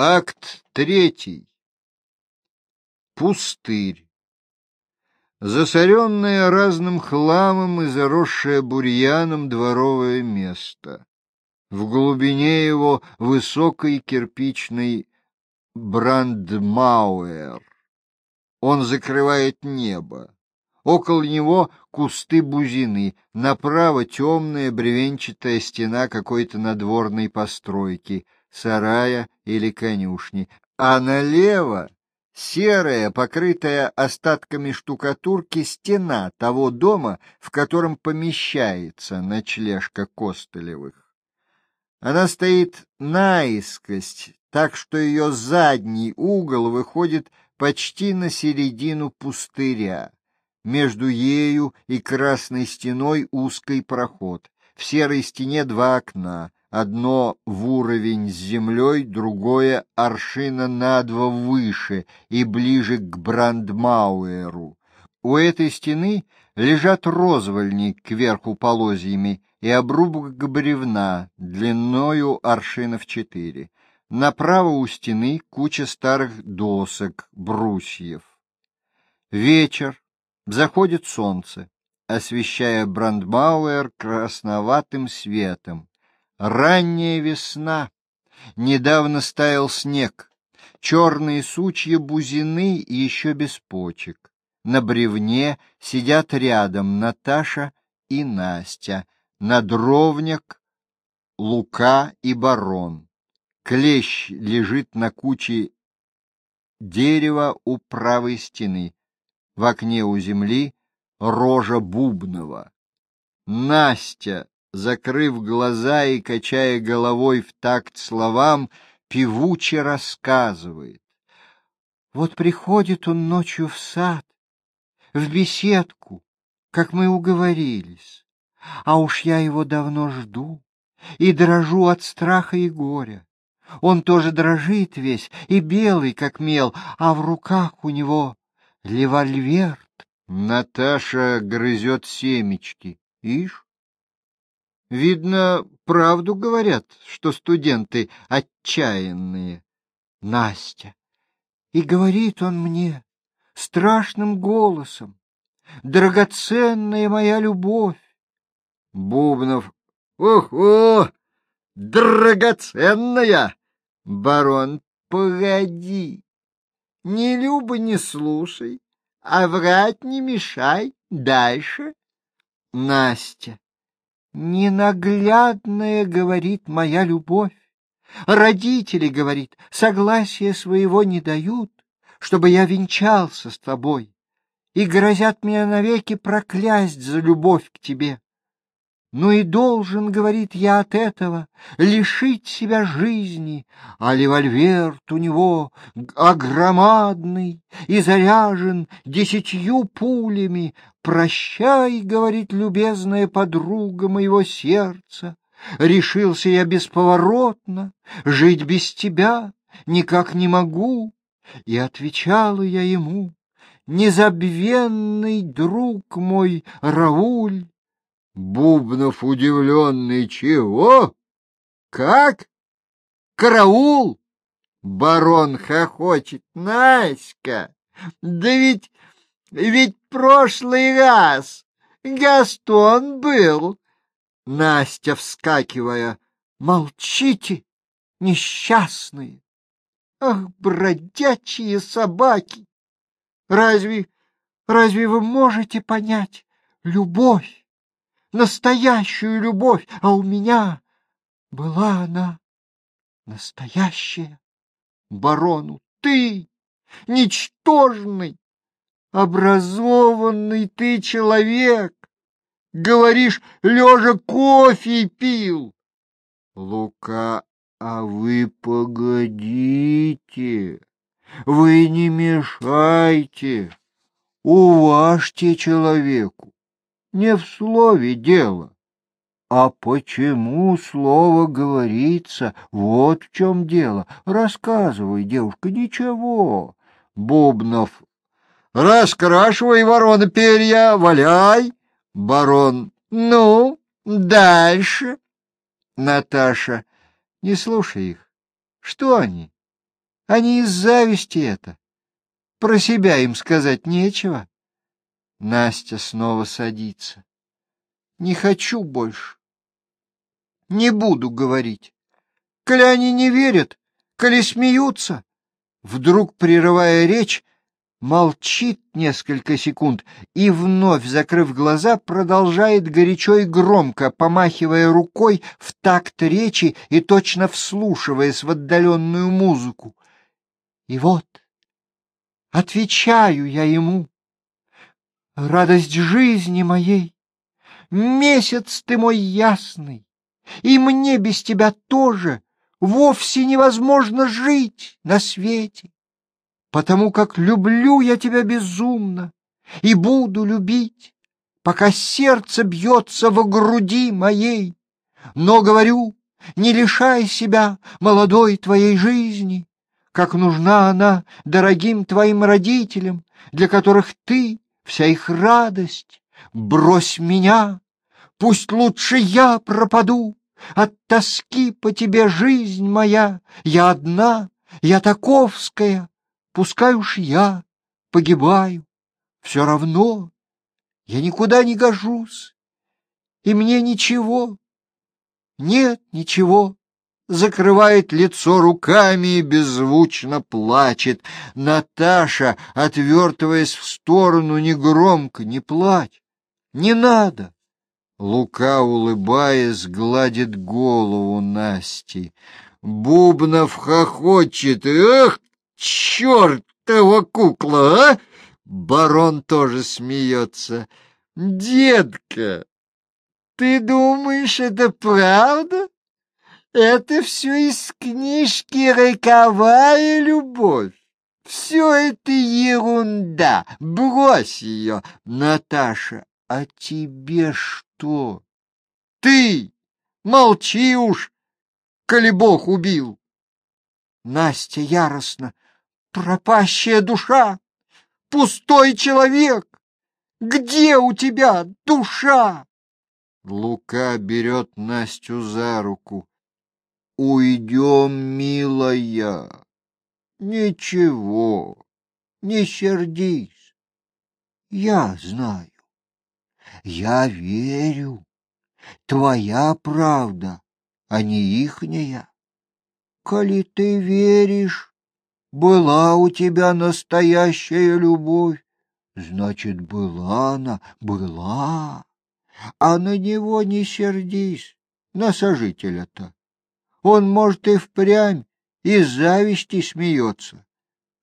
Акт третий. Пустырь. Засоренное разным хламом и заросшее бурьяном дворовое место. В глубине его высокий кирпичный брандмауэр. Он закрывает небо. Около него кусты бузины, направо темная бревенчатая стена какой-то надворной постройки — сарая или конюшни, а налево серая, покрытая остатками штукатурки стена того дома, в котором помещается ночлежка Костылевых. Она стоит наискость, так что ее задний угол выходит почти на середину пустыря. Между ею и красной стеной узкий проход. В серой стене два окна одно в уровень с землей, другое аршина на два выше и ближе к Брандмауэру. У этой стены лежат розвольни кверху полозьями и обрубок бревна длиною аршинов четыре. Направо у стены куча старых досок, брусьев. Вечер, заходит солнце, освещая Брандмауэр красноватым светом. Ранняя весна. Недавно стаял снег. Черные сучья бузины еще без почек. На бревне сидят рядом Наташа и Настя. На дровняк Лука и Барон. Клещ лежит на куче дерева у правой стены. В окне у земли рожа Бубнова. Настя закрыв глаза и качая головой в такт словам, певуче рассказывает. Вот приходит он ночью в сад, в беседку, как мы уговорились, а уж я его давно жду и дрожу от страха и горя. Он тоже дрожит весь и белый, как мел, а в руках у него револьвер. Наташа грызет семечки. Ишь, Видно, правду говорят, что студенты отчаянные. Настя. И говорит он мне страшным голосом, драгоценная моя любовь. Бубнов. Ого! Драгоценная! Барон, погоди. Не люба не слушай, а врать не мешай. Дальше. Настя. Ненаглядная, говорит, моя любовь. Родители, говорит, согласия своего не дают, чтобы я венчался с тобой, и грозят мне навеки проклясть за любовь к тебе. Ну и должен, говорит я, от этого лишить себя жизни, а револьверт у него огромадный и заряжен десятью пулями. Прощай, говорит любезная подруга моего сердца, решился я бесповоротно, жить без тебя никак не могу. И отвечала я ему, незабвенный друг мой Рауль, Бубнов удивленный. Чего? Как? Караул? Барон хохочет. Наська, да ведь, ведь прошлый раз Гастон был. Настя, вскакивая, молчите, несчастные. Ах, бродячие собаки! Разве, разве вы можете понять любовь? Настоящую любовь, а у меня была она настоящая. Барону, ты, ничтожный, образованный ты человек, говоришь, лежа кофе пил. Лука, а вы погодите, вы не мешайте, уважьте человеку не в слове дело. А почему слово говорится? Вот в чем дело. Рассказывай, девушка, ничего. Бубнов. Раскрашивай, ворона, перья, валяй. Барон. Ну, дальше. Наташа. Не слушай их. Что они? не из зависти это. Про себя им сказать нечего. Настя снова садится. Не хочу больше. Не буду говорить. Коли они не верят, коли смеются. Вдруг, прерывая речь, молчит несколько секунд и, вновь закрыв глаза, продолжает горячо и громко, помахивая рукой в такт речи и точно вслушиваясь в отдаленную музыку. И вот, отвечаю я ему, радость жизни моей, месяц ты мой ясный, и мне без тебя тоже вовсе невозможно жить на свете потому как люблю я тебя безумно и буду любить, пока сердце бьется во груди моей. Но, говорю, не лишай себя молодой твоей жизни, как нужна она дорогим твоим родителям, для которых ты вся их радость. Брось меня, пусть лучше я пропаду, от тоски по тебе жизнь моя, я одна, я таковская, Пускай уж я погибаю, все равно я никуда не гожусь, и мне ничего, нет ничего. Закрывает лицо руками и беззвучно плачет. Наташа, отвертываясь в сторону, негромко, не плачь, не надо. Лука, улыбаясь, гладит голову Насти. Бубнов хохочет. Эх, чертова кукла, а? Барон тоже смеется. Детка, ты думаешь, это правда? Это все из книжки «Роковая любовь». Все это ерунда. Брось ее, Наташа. А тебе что? Ты молчи уж, коли Бог убил. Настя яростно пропащая душа, пустой человек. Где у тебя душа? Лука берет Настю за руку. Уйдем, милая. Ничего, не сердись. Я знаю, я верю. Твоя правда, а не ихняя. Коли ты веришь, была у тебя настоящая любовь, значит, была она, была. А на него не сердись, на сожителя-то. Он, может, и впрямь из зависти смеется.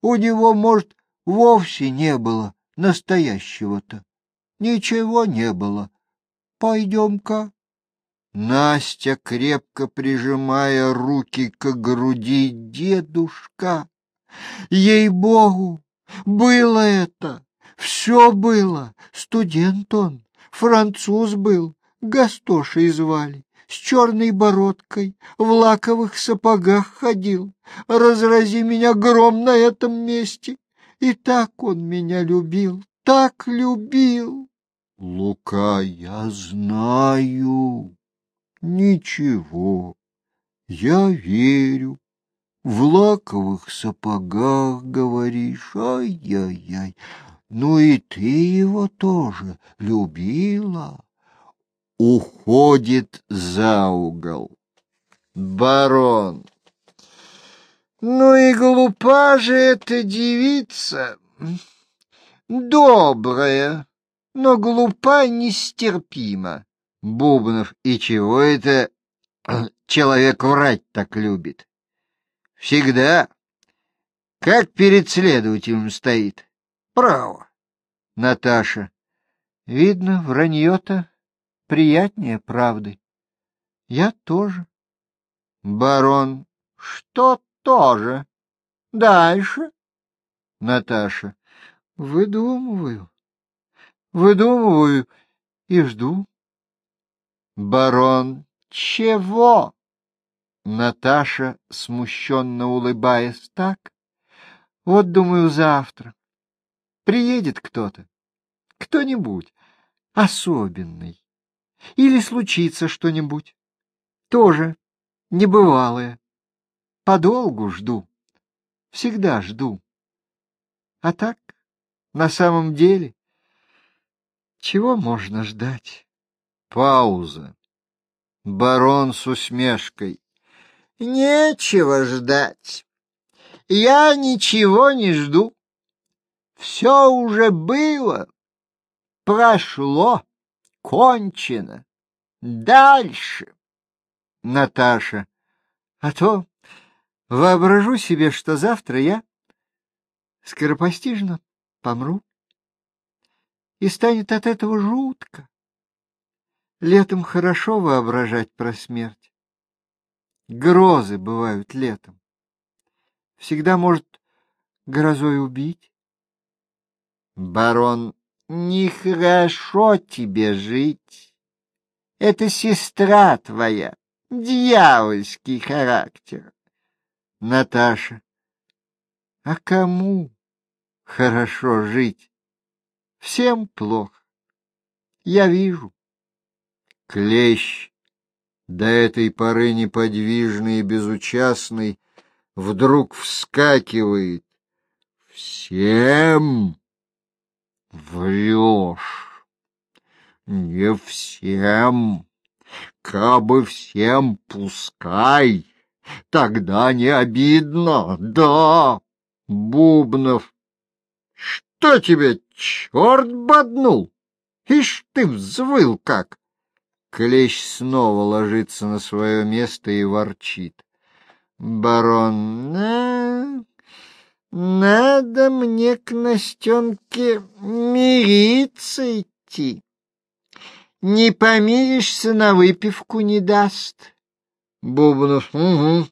У него, может, вовсе не было настоящего-то. Ничего не было. Пойдем-ка. Настя, крепко прижимая руки к груди, дедушка, Ей-богу, было это, все было. Студент он, француз был, Гастошей звали, с черной бородкой, в лаковых сапогах ходил. Разрази меня гром на этом месте. И так он меня любил, так любил. Лука, я знаю. Ничего, я верю. В лаковых сапогах, говоришь, ай-яй-яй. Ну и ты его тоже любила. Уходит за угол. Барон. Ну и глупа же эта девица. Добрая, но глупа нестерпимо. Бубнов, и чего это человек врать так любит? Всегда. Как перед следователем стоит. Право. Наташа. Видно, вранье-то приятнее правды. Я тоже. Барон. Что тоже? Дальше. Наташа. Выдумываю. Выдумываю и жду. Барон. Чего? Наташа, смущенно улыбаясь так, вот, думаю, завтра приедет кто-то, кто-нибудь особенный, или случится что-нибудь, тоже небывалое. Подолгу жду. всегда жду. А так, на самом деле, чего можно ждать? Пауза. Барон с усмешкой. Нечего ждать. Я ничего не жду. Все уже было, прошло, кончено. Дальше. Наташа. А то воображу себе, что завтра я скоропостижно помру. И станет от этого жутко. Летом хорошо воображать про смерть. Грозы бывают летом. Всегда может грозой убить. Барон, нехорошо тебе жить. Это сестра твоя, дьявольский характер. Наташа, а кому хорошо жить? Всем плохо. Я вижу. Клещ, до этой поры неподвижный и безучастный, вдруг вскакивает. Всем врешь. Не всем. Кабы всем пускай, тогда не обидно, да. Бубнов, что тебе черт боднул? Ишь ты взвыл как! Клещ снова ложится на свое место и ворчит. Барон, на... надо мне к Настенке мириться идти. Не помиришься, на выпивку не даст. Бубнов, угу.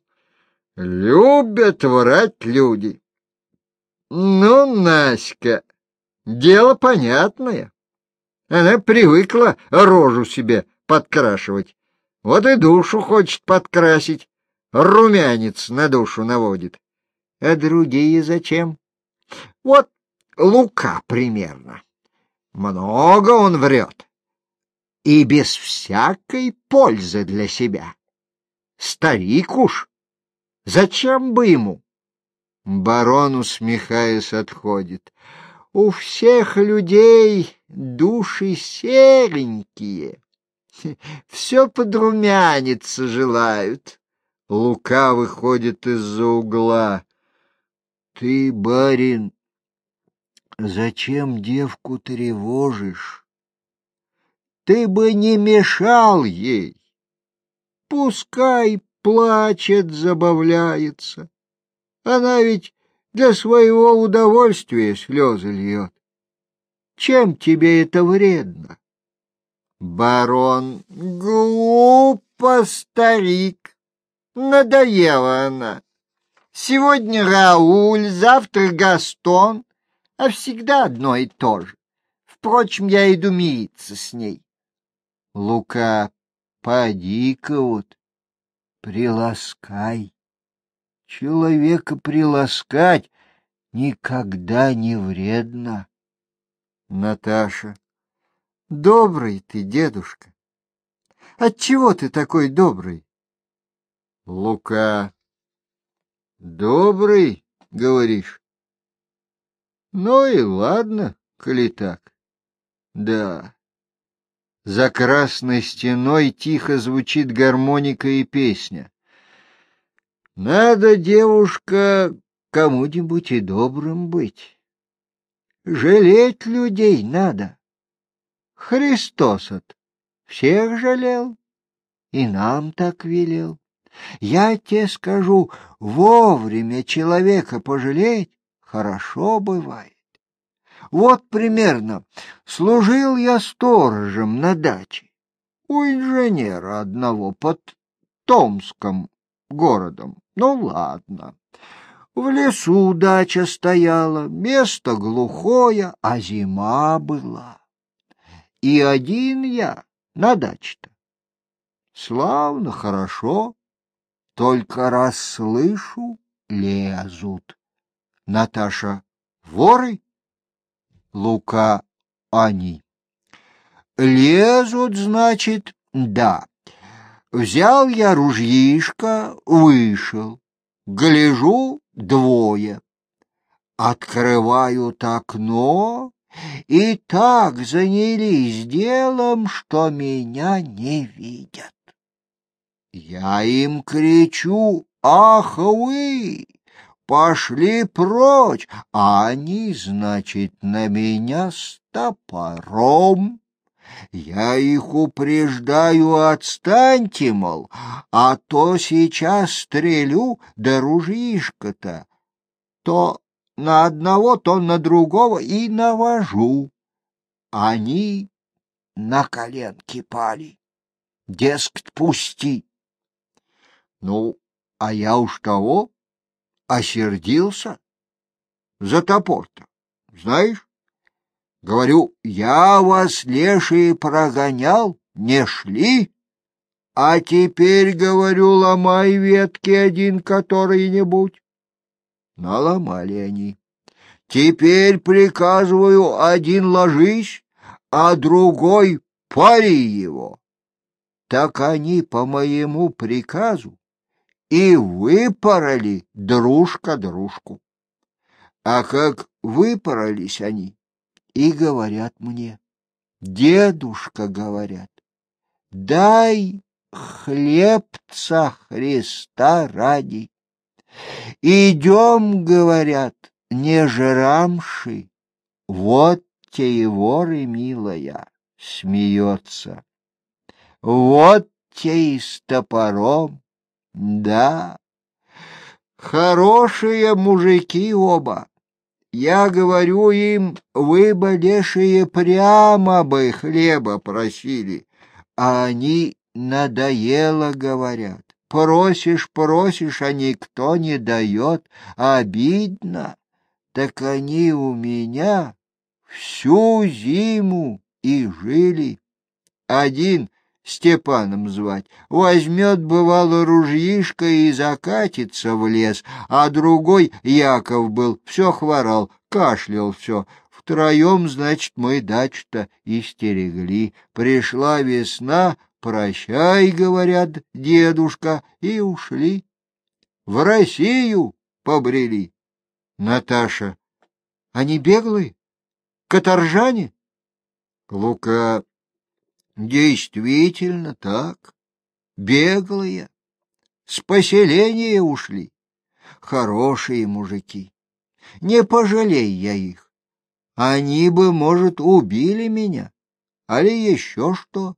Любят врать люди. Ну, Наська, дело понятное. Она привыкла рожу себе подкрашивать. Вот и душу хочет подкрасить. Румянец на душу наводит. А другие зачем? Вот Лука примерно. Много он врет. И без всякой пользы для себя. Старик уж. Зачем бы ему? Барон, усмехаясь, отходит. У всех людей души серенькие. Все подрумяниться желают. Лука выходит из-за угла. Ты, барин, зачем девку тревожишь? Ты бы не мешал ей. Пускай плачет, забавляется. Она ведь для своего удовольствия слезы льет. Чем тебе это вредно? Барон, глупо, старик. Надоела она. Сегодня Рауль, завтра Гастон, а всегда одно и то же. Впрочем, я иду мириться с ней. Лука, поди-ка вот, приласкай. Человека приласкать никогда не вредно. Наташа, Добрый ты, дедушка. Отчего ты такой добрый? Лука. Добрый, говоришь? Ну и ладно, коли так. Да. За красной стеной тихо звучит гармоника и песня. Надо, девушка, кому-нибудь и добрым быть. Жалеть людей надо. Христос от всех жалел, и нам так велел. Я тебе скажу, вовремя человека пожалеть хорошо бывает. Вот примерно служил я сторожем на даче у инженера одного под Томском городом. Ну, ладно. В лесу дача стояла, место глухое, а зима была. И один я на даче-то. Славно, хорошо, только раз слышу, лезут. Наташа, воры? Лука, они. Лезут, значит, да. Взял я ружьишко, вышел. Гляжу, двое. Открывают окно и так занялись делом, что меня не видят. Я им кричу «Ах вы! Пошли прочь!» А они, значит, на меня с топором. Я их упреждаю, отстаньте, мол, а то сейчас стрелю, да ружьишко-то. То на одного, то на другого и навожу. Они на коленки пали. Дескать, пусти. Ну, а я уж того осердился за топор-то, знаешь? Говорю, я вас, лешие, прогонял, не шли, а теперь, говорю, ломай ветки один который-нибудь. Наломали они. Теперь приказываю, один ложись, а другой пари его. Так они по моему приказу и выпороли дружка дружку. А как выпоролись они, и говорят мне, дедушка, говорят, дай хлебца Христа ради. Идем, говорят, не жрамши, вот те и воры, милая, смеется. Вот те и с топором, да, хорошие мужики оба. Я говорю им, вы бы, прямо бы хлеба просили, а они надоело говорят. Просишь, просишь, а никто не дает. Обидно. Так они у меня всю зиму и жили. Один Степаном звать. Возьмет, бывало, ружьишко и закатится в лес, а другой, Яков был, все хворал, кашлял все. Втроем, значит, мы дачу-то истерегли. Пришла весна, прощай, говорят, дедушка, и ушли. В Россию побрели. Наташа. Они беглые? Каторжане? Лука. Действительно так. Беглые. С поселения ушли. Хорошие мужики. Не пожалей я их. Они бы, может, убили меня. Али еще что.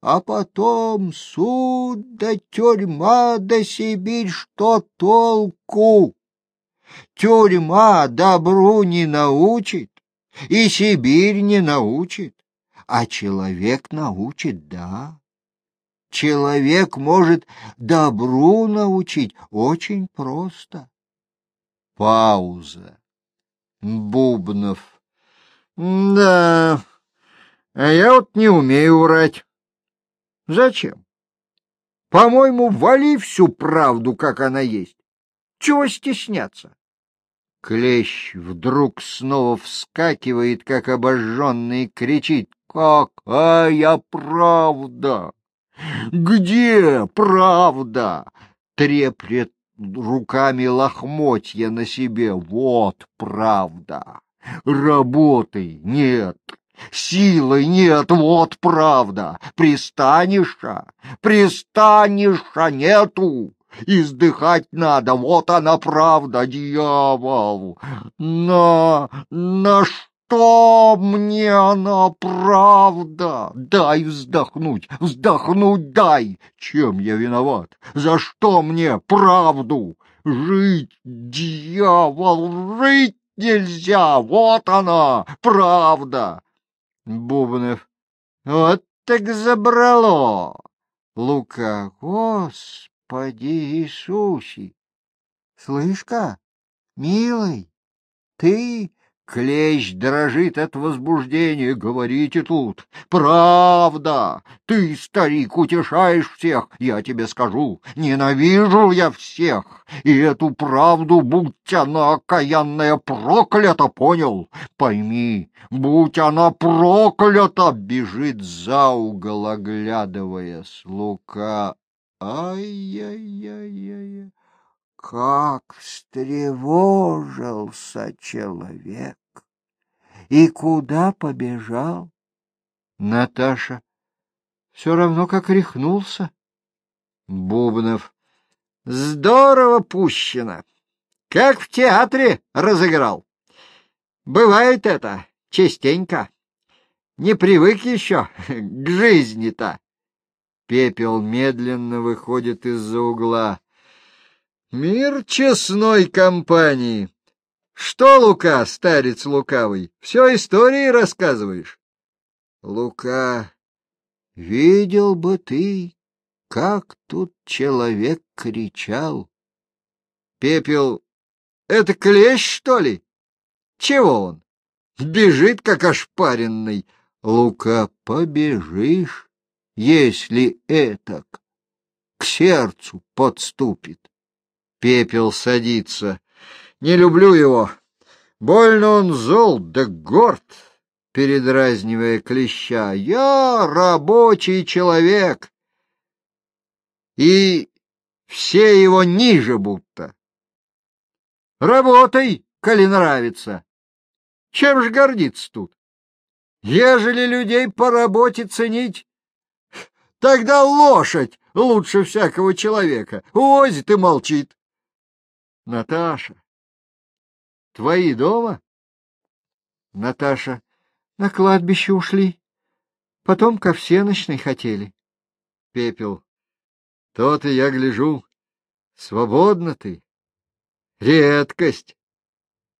А потом суд да тюрьма да Сибирь, что толку? Тюрьма добру не научит, и Сибирь не научит а человек научит, да. Человек может добру научить очень просто. Пауза. Бубнов. Да, а я вот не умею врать. Зачем? По-моему, вали всю правду, как она есть. Чего стесняться? Клещ вдруг снова вскакивает, как обожженный, кричит. Какая правда? Где правда? Треплет руками лохмотья на себе. Вот правда. Работы нет. Силы нет, вот правда. Пристаниша, пристаниша нету. Издыхать надо, вот она правда, дьявол. На, на что? Что мне она правда? Дай вздохнуть, вздохнуть дай. Чем я виноват? За что мне правду? Жить, дьявол, жить нельзя. Вот она, правда. Бубнов. Вот так забрало. Лука. Господи Иисусе! Слышь-ка, милый, ты Клещ дрожит от возбуждения. Говорите тут. Правда. Ты, старик, утешаешь всех. Я тебе скажу. Ненавижу я всех. И эту правду, будь она окаянная, проклята, понял? Пойми, будь она проклята, бежит за угол, оглядывая с лука. Как встревожился человек! И куда побежал? Наташа. Все равно как рехнулся. Бубнов. Здорово пущено. Как в театре разыграл. Бывает это частенько. Не привык еще к жизни-то. Пепел медленно выходит из-за угла. Мир честной компании. Что, Лука, старец лукавый, все истории рассказываешь? Лука, видел бы ты, как тут человек кричал. Пепел, это клещ, что ли? Чего он? Бежит, как ошпаренный. Лука, побежишь, если этак к сердцу подступит. Пепел садится. Не люблю его. Больно он зол да горд, передразнивая клеща. Я рабочий человек. И все его ниже будто. Работай, коли нравится. Чем ж гордиться тут? Ежели людей по работе ценить, тогда лошадь лучше всякого человека. Возит и молчит. Наташа, твои дома? Наташа, на кладбище ушли. Потом ко всеночной хотели. Пепел, то-то я гляжу. Свободна ты. Редкость.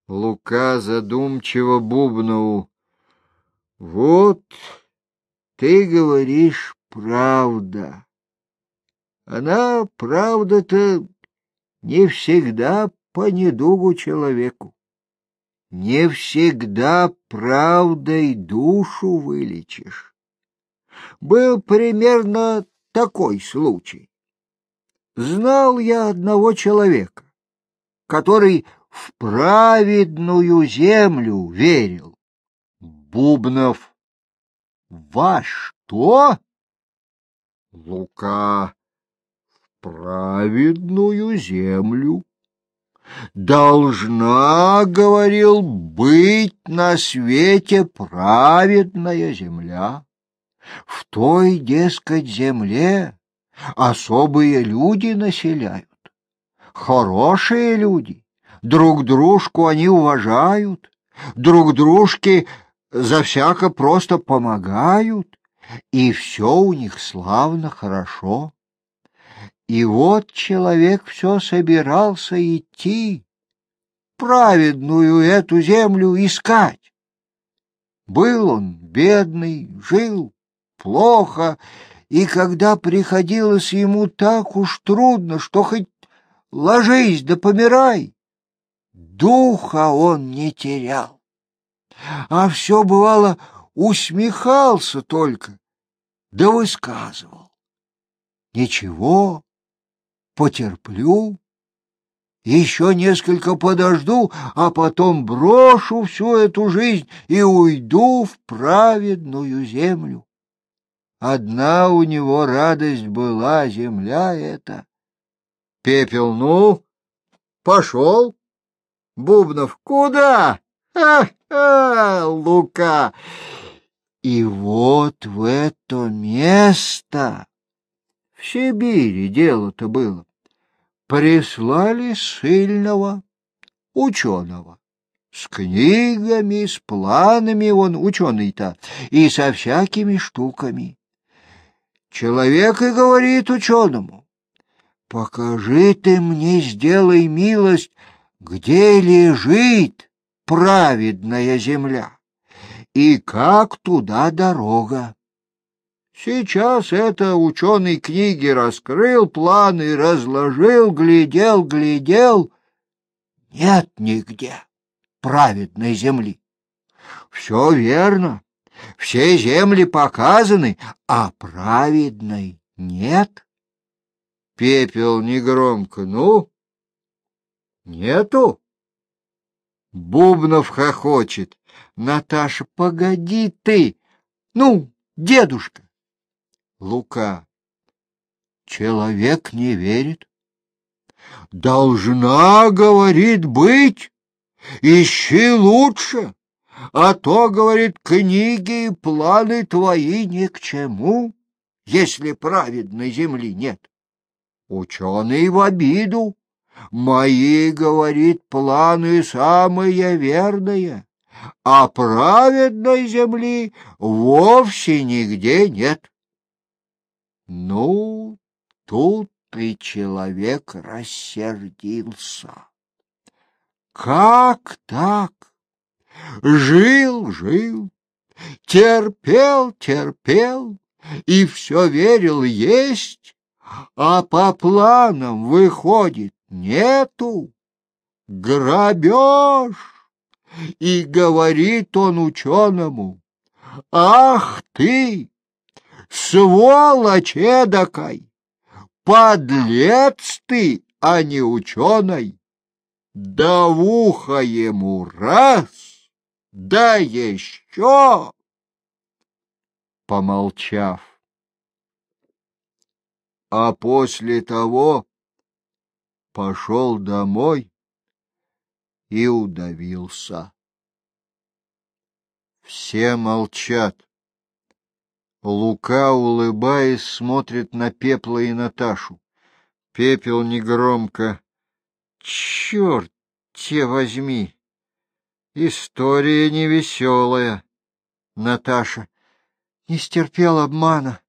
Лука задумчиво Бубнову. Вот ты говоришь правда. Она, правда-то, не всегда по недугу человеку. Не всегда правдой душу вылечишь. Был примерно такой случай. Знал я одного человека, который в праведную землю верил. Бубнов. Во что? Лука праведную землю. Должна, говорил, быть на свете праведная земля. В той, дескать, земле особые люди населяют, хорошие люди, друг дружку они уважают, друг дружке за всяко просто помогают, и все у них славно хорошо. И вот человек все собирался идти, праведную эту землю искать. Был он бедный, жил плохо, и когда приходилось ему так уж трудно, что хоть ложись да помирай, духа он не терял. А все, бывало, усмехался только, да высказывал. Ничего, потерплю, еще несколько подожду, а потом брошу всю эту жизнь и уйду в праведную землю. Одна у него радость была, земля эта. Пепел, ну, пошел. Бубнов, куда? Ха-ха, Лука! И вот в это место в Сибири дело-то было прислали сильного ученого. С книгами, с планами он ученый-то, и со всякими штуками. Человек и говорит ученому, покажи ты мне, сделай милость, где лежит праведная земля и как туда дорога. Сейчас это ученый книги раскрыл, планы разложил, глядел, глядел. Нет нигде праведной земли. Все верно, все земли показаны, а праведной нет. Пепел негромко, ну, нету. Бубнов хохочет. Наташа, погоди ты. Ну, дедушка, Лука. Человек не верит. должна, говорит, быть. Ищи лучше, а то, говорит, книги и планы твои ни к чему, если праведной земли нет. Ученый в обиду. Мои, говорит, планы самые верные, а праведной земли вовсе нигде нет. Ну, тут и человек рассердился. Как так? Жил, жил, терпел, терпел, и все верил есть, а по планам выходит нету. Грабеж! И говорит он ученому, ах ты, сволочь эдакой, подлец ты, а не ученый. Да в ухо ему раз, да еще. Помолчав, а после того пошел домой и удавился. Все молчат. Лука, улыбаясь, смотрит на Пепла и Наташу. Пепел негромко. Черт те возьми! История невеселая. Наташа. Не стерпел обмана.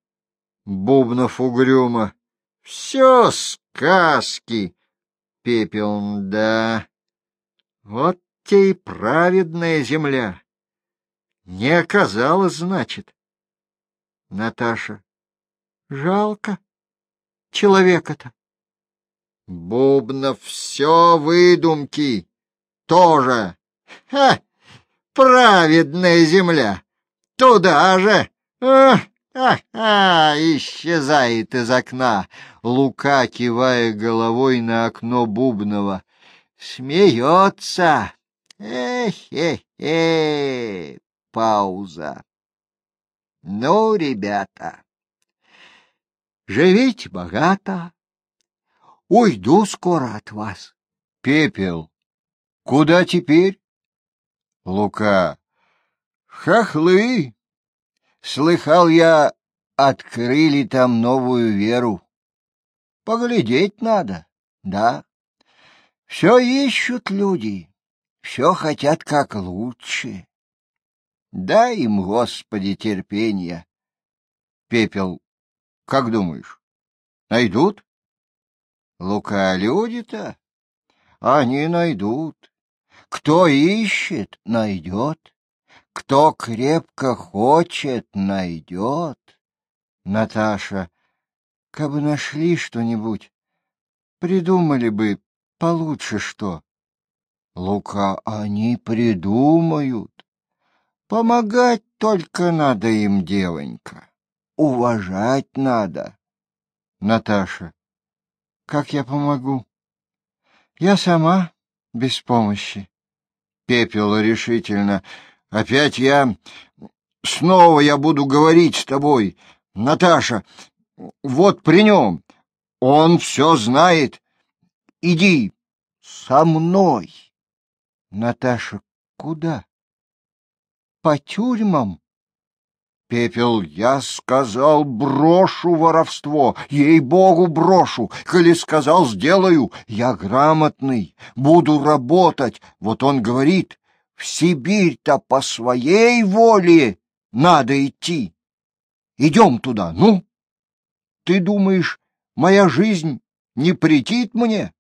Бубнов угрюмо. Все сказки. Пепел, да. Вот те и праведная земля. Не оказалось, значит. Наташа. Жалко человека-то. Бубнов, все выдумки. Тоже. Ха! Праведная земля. Туда же. А, а, исчезает из окна. Лука, кивая головой на окно Бубнова. Смеется. Эх-эх-эх. Пауза. Ну, ребята, живите богато. Уйду скоро от вас. Пепел. Куда теперь? Лука. Хохлы. Слыхал я, открыли там новую веру. Поглядеть надо, да. Все ищут люди, все хотят как лучше. Дай им, Господи, терпения. Пепел, как думаешь, найдут? Лука, люди-то? Они найдут. Кто ищет, найдет. Кто крепко хочет, найдет. Наташа, как бы нашли что-нибудь, придумали бы получше что. Лука, они придумают. Помогать только надо им, девонька. Уважать надо. Наташа. Как я помогу? Я сама, без помощи. Пепел решительно. Опять я... Снова я буду говорить с тобой. Наташа, вот при нем. Он все знает. Иди со мной. Наташа, куда? По тюрьмам. Пепел, я сказал, брошу воровство, ей-богу, брошу. Коли сказал, сделаю, я грамотный, буду работать. Вот он говорит, в Сибирь-то по своей воле надо идти. Идем туда, ну? Ты думаешь, моя жизнь не претит мне?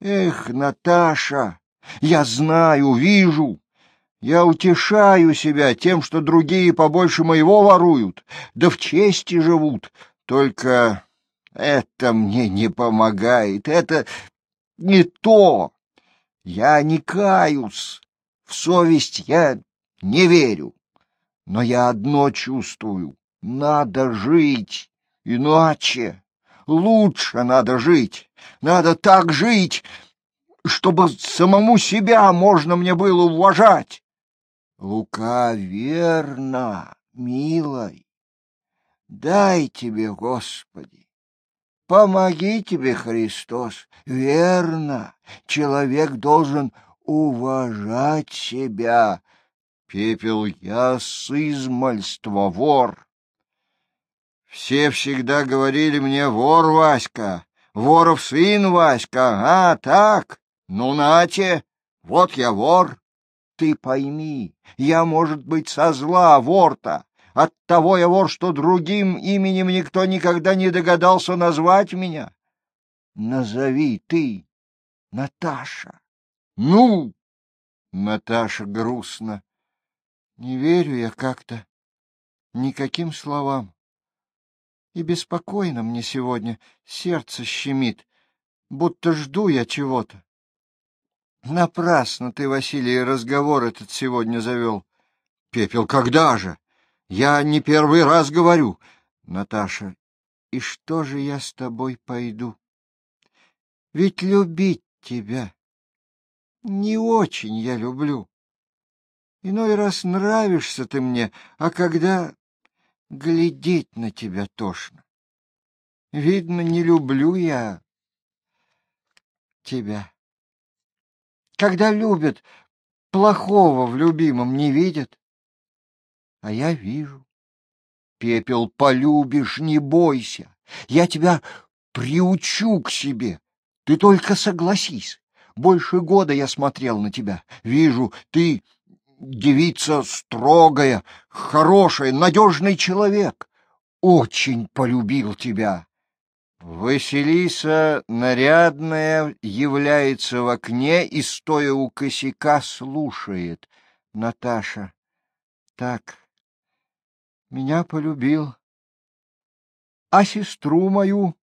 Эх, Наташа, я знаю, вижу, я утешаю себя тем, что другие побольше моего воруют, да в чести живут. Только это мне не помогает, это не то. Я не каюсь, в совесть я не верю. Но я одно чувствую — надо жить, иначе лучше надо жить, надо так жить, чтобы самому себя можно мне было уважать. Лука верно, милой. Дай тебе, Господи, Помоги тебе, Христос. Верно, человек должен уважать себя. Пепел, я с измальства вор. Все всегда говорили мне вор Васька, воров сын Васька, а так, ну нате, вот я вор. Ты пойми, я, может быть, со зла вор-то, Оттого я вор, что другим именем никто никогда не догадался назвать меня. Назови ты, Наташа. Ну, Наташа грустно. Не верю я как-то никаким словам. И беспокойно мне сегодня, сердце щемит, будто жду я чего-то. Напрасно ты, Василий, разговор этот сегодня завел. Пепел, когда же? Я не первый раз говорю. Наташа, и что же я с тобой пойду? Ведь любить тебя не очень я люблю. Иной раз нравишься ты мне, а когда глядеть на тебя тошно. Видно, не люблю я тебя. Когда любят, плохого в любимом не видят. А я вижу. Пепел, полюбишь, не бойся. Я тебя приучу к себе. Ты только согласись. Больше года я смотрел на тебя. Вижу, ты девица строгая, хорошая, надежный человек. Очень полюбил тебя. Василиса, нарядная, является в окне и, стоя у косяка, слушает. Наташа, так, меня полюбил. А сестру мою